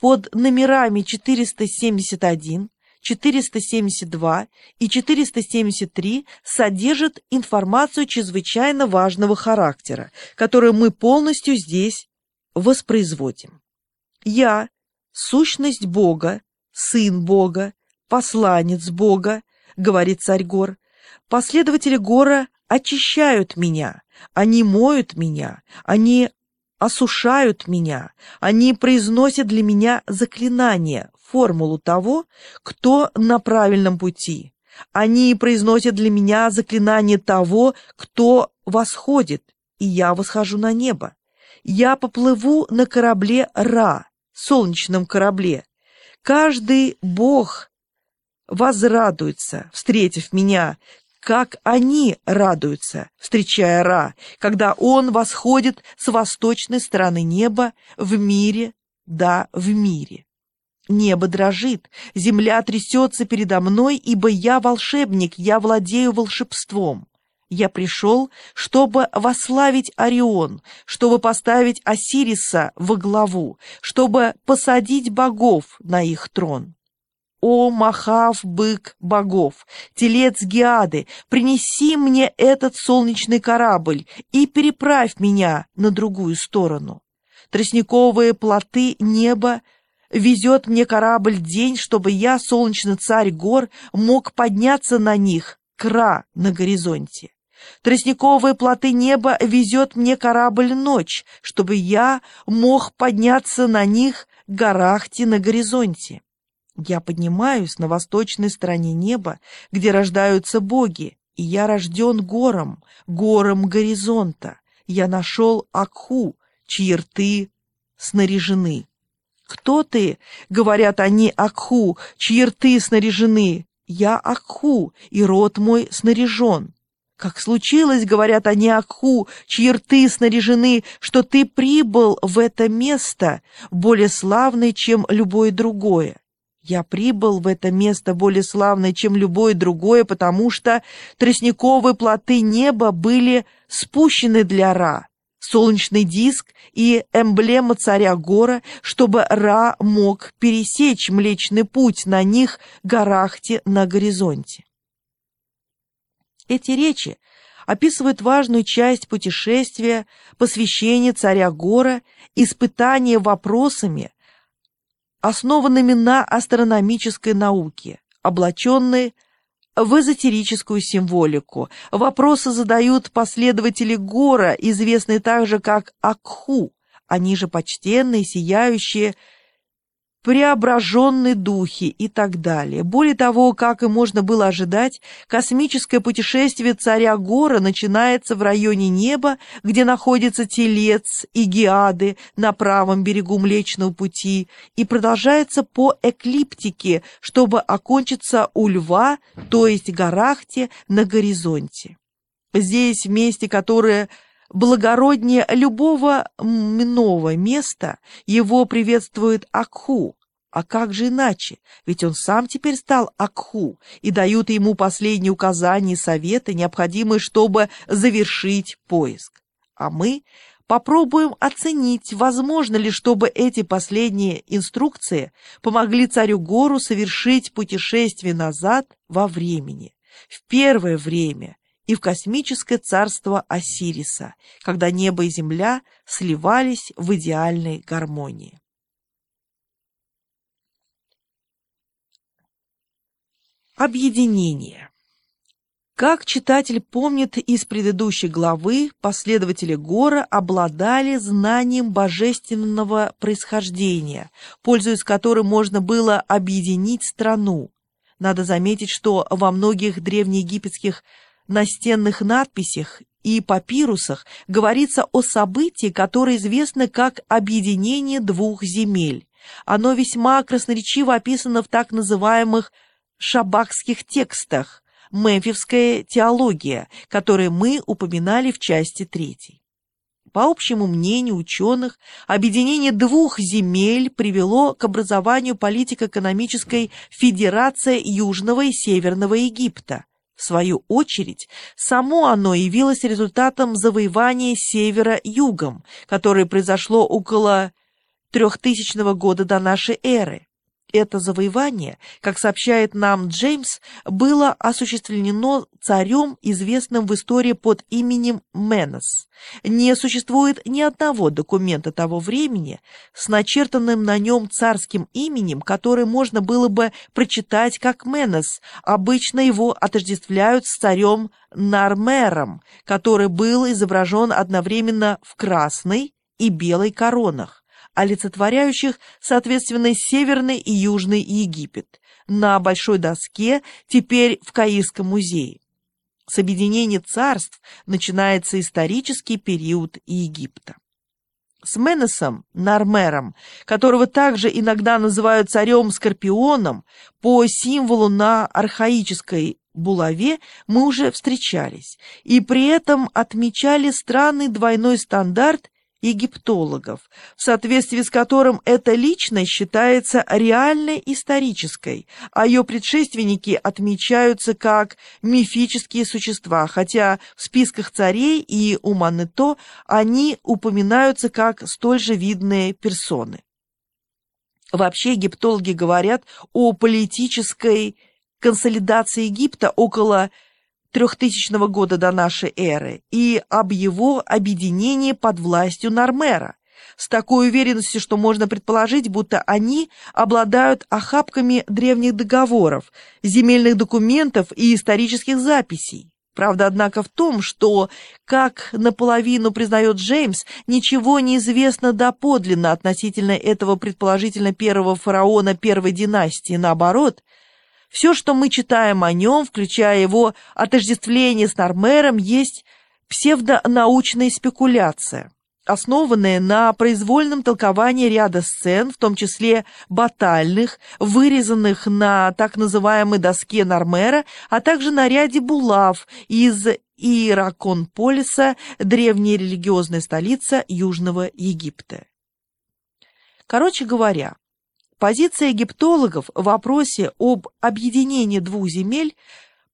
под номерами 471, 472 и 473 содержат информацию чрезвычайно важного характера, которую мы полностью здесь воспроизводим. Я – сущность Бога, Сын Бога, посланец Бога, говорит царь Гор. Последователи Гора очищают меня, они моют меня, они осушают меня, они произносят для меня заклинание, формулу того, кто на правильном пути. Они произносят для меня заклинание того, кто восходит, и я восхожу на небо. Я поплыву на корабле Ра, солнечном корабле. Каждый бог возрадуется, встретив меня, как они радуются, встречая Ра, когда он восходит с восточной стороны неба в мире, да, в мире. Небо дрожит, земля трясется передо мной, ибо я волшебник, я владею волшебством. Я пришел, чтобы вославить Орион, чтобы поставить Осириса во главу, чтобы посадить богов на их трон. О, Махав, бык богов, телец Геады, принеси мне этот солнечный корабль и переправь меня на другую сторону. Тростниковые плоты неба везет мне корабль день, чтобы я, солнечный царь гор, мог подняться на них, кра на горизонте. Тростниковые плоты неба везет мне корабль ночь, чтобы я мог подняться на них, горахти на горизонте. Я поднимаюсь на восточной стороне неба, где рождаются боги, и я рожден гором, гором горизонта. Я нашел Акху, чьи рты снаряжены. «Кто ты?» — говорят они Акху, чьи рты снаряжены. «Я Акху, и рот мой снаряжен». «Как случилось, — говорят они Акху, чьи рты снаряжены, что ты прибыл в это место, более славное, чем любое другое?» Я прибыл в это место более славное, чем любое другое, потому что тростниковые плоты неба были спущены для Ра солнечный диск и эмблема царя Гора, чтобы Ра мог пересечь Млечный Путь на них Гарахте на горизонте. Эти речи описывают важную часть путешествия, посвящение царя Гора, испытание вопросами, основанными на астрономической науке, облаченной в эзотерическую символику. Вопросы задают последователи Гора, известные также как Акху. Они же почтенные, сияющие, преображенные духи и так далее. Более того, как и можно было ожидать, космическое путешествие царя Гора начинается в районе неба, где находится Телец и Геады на правом берегу Млечного Пути, и продолжается по эклиптике, чтобы окончиться у Льва, то есть Гарахте, на горизонте. Здесь, в месте, которое благороднее любого иного места, его приветствует Акху. А как же иначе? Ведь он сам теперь стал Акху, и дают ему последние указания и советы, необходимые, чтобы завершить поиск. А мы попробуем оценить, возможно ли, чтобы эти последние инструкции помогли царю Гору совершить путешествие назад во времени, в первое время, и в космическое царство Осириса, когда небо и земля сливались в идеальной гармонии. Объединение. Как читатель помнит из предыдущей главы, последователи Гора обладали знанием божественного происхождения, пользуясь которым можно было объединить страну. Надо заметить, что во многих древнеегипетских настенных надписях и папирусах говорится о событии, которое известно как объединение двух земель. Оно весьма красноречиво описано в так называемых шабакских текстах, мемфисская теология, которые мы упоминали в части третьей. По общему мнению ученых, объединение двух земель привело к образованию политико-экономической федерации Южного и Северного Египта, в свою очередь, само оно явилось результатом завоевания севера югом, которое произошло около 3000 года до нашей эры. Это завоевание, как сообщает нам Джеймс, было осуществлено царем, известным в истории под именем Менос. Не существует ни одного документа того времени с начертанным на нем царским именем, который можно было бы прочитать как Менос. Обычно его отождествляют с царем Нармером, который был изображен одновременно в красной и белой коронах олицетворяющих, соответственно, Северный и Южный Египет, на большой доске, теперь в Каирском музее. С объединения царств начинается исторический период Египта. С Менесом, Нармером, которого также иногда называют царем-скорпионом, по символу на архаической булаве мы уже встречались, и при этом отмечали странный двойной стандарт египтологов, в соответствии с которым эта личность считается реальной исторической, а ее предшественники отмечаются как мифические существа, хотя в списках царей и у Мането они упоминаются как столь же видные персоны. Вообще египтологи говорят о политической консолидации Египта около 3000 года до нашей эры и об его объединении под властью Нормера, с такой уверенностью, что можно предположить, будто они обладают охапками древних договоров, земельных документов и исторических записей. Правда, однако, в том, что, как наполовину признает Джеймс, ничего не известно доподлинно относительно этого предположительно первого фараона первой династии. Наоборот, все, что мы читаем о нем, включая его отождествление с Нормером, есть псевдонаучная спекуляция, основанная на произвольном толковании ряда сцен, в том числе батальных, вырезанных на так называемой доске Нормера, а также на ряде булав из Ираконполиса, древняя религиозная столица Южного Египта. Короче говоря, Позиция египтологов в вопросе об объединении двух земель,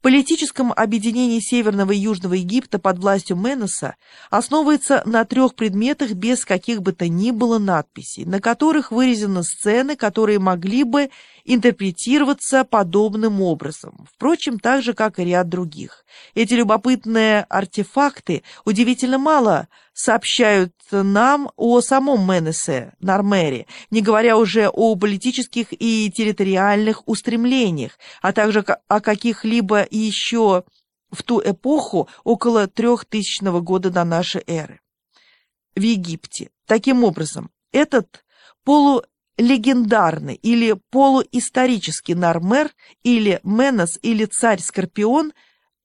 политическом объединении Северного и Южного Египта под властью Менеса основывается на трех предметах без каких бы то ни было надписей, на которых вырезаны сцены, которые могли бы интерпретироваться подобным образом, впрочем, так же, как и ряд других. Эти любопытные артефакты удивительно мало сообщают нам о самом Менесе, Нормере, не говоря уже о политических и территориальных устремлениях, а также о каких-либо еще в ту эпоху около 3000 года до нашей эры. В Египте. Таким образом, этот полу легендарный или полуисторический Нармер или Менос или царь-скорпион,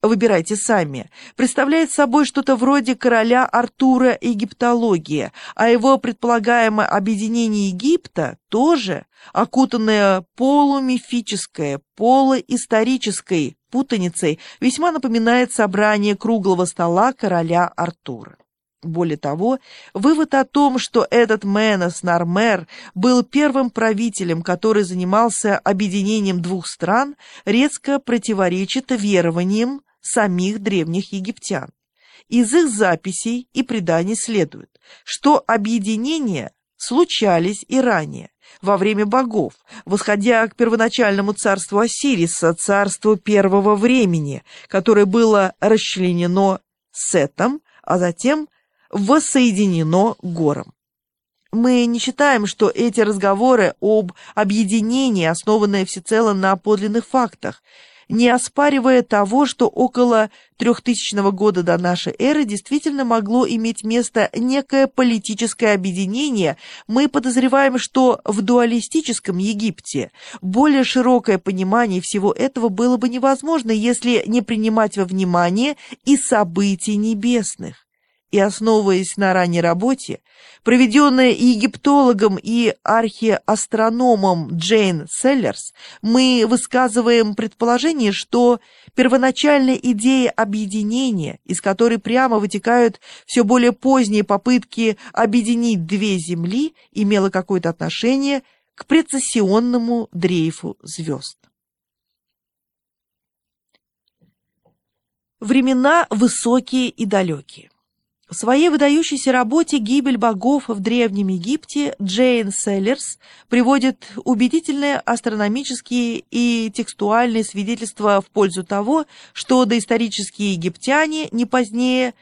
выбирайте сами, представляет собой что-то вроде короля Артура египтологии, а его предполагаемое объединение Египта тоже окутанное полумифической, полуисторической путаницей, весьма напоминает собрание круглого стола короля Артура. Более того, вывод о том, что этот Менос Нармер был первым правителем, который занимался объединением двух стран, резко противоречит верованиям самих древних египтян. Из их записей и преданий следует, что объединения случались и ранее, во время богов, восходя к первоначальному царству Осириса, царству первого времени, которое было расчленено Сетом, а затем воссоединено гором. Мы не считаем, что эти разговоры об объединении, основанные всецело на подлинных фактах, не оспаривая того, что около 3000 года до нашей эры действительно могло иметь место некое политическое объединение, мы подозреваем, что в дуалистическом Египте более широкое понимание всего этого было бы невозможно, если не принимать во внимание и событий небесных и основываясь на ранней работе, проведенной египтологом и археастрономом Джейн Селлерс, мы высказываем предположение, что первоначальная идея объединения, из которой прямо вытекают все более поздние попытки объединить две Земли, имела какое-то отношение к прецессионному дрейфу звезд. Времена высокие и далекие. В своей выдающейся работе «Гибель богов в Древнем Египте» Джейн Селлерс приводит убедительные астрономические и текстуальные свидетельства в пользу того, что доисторические египтяне не позднее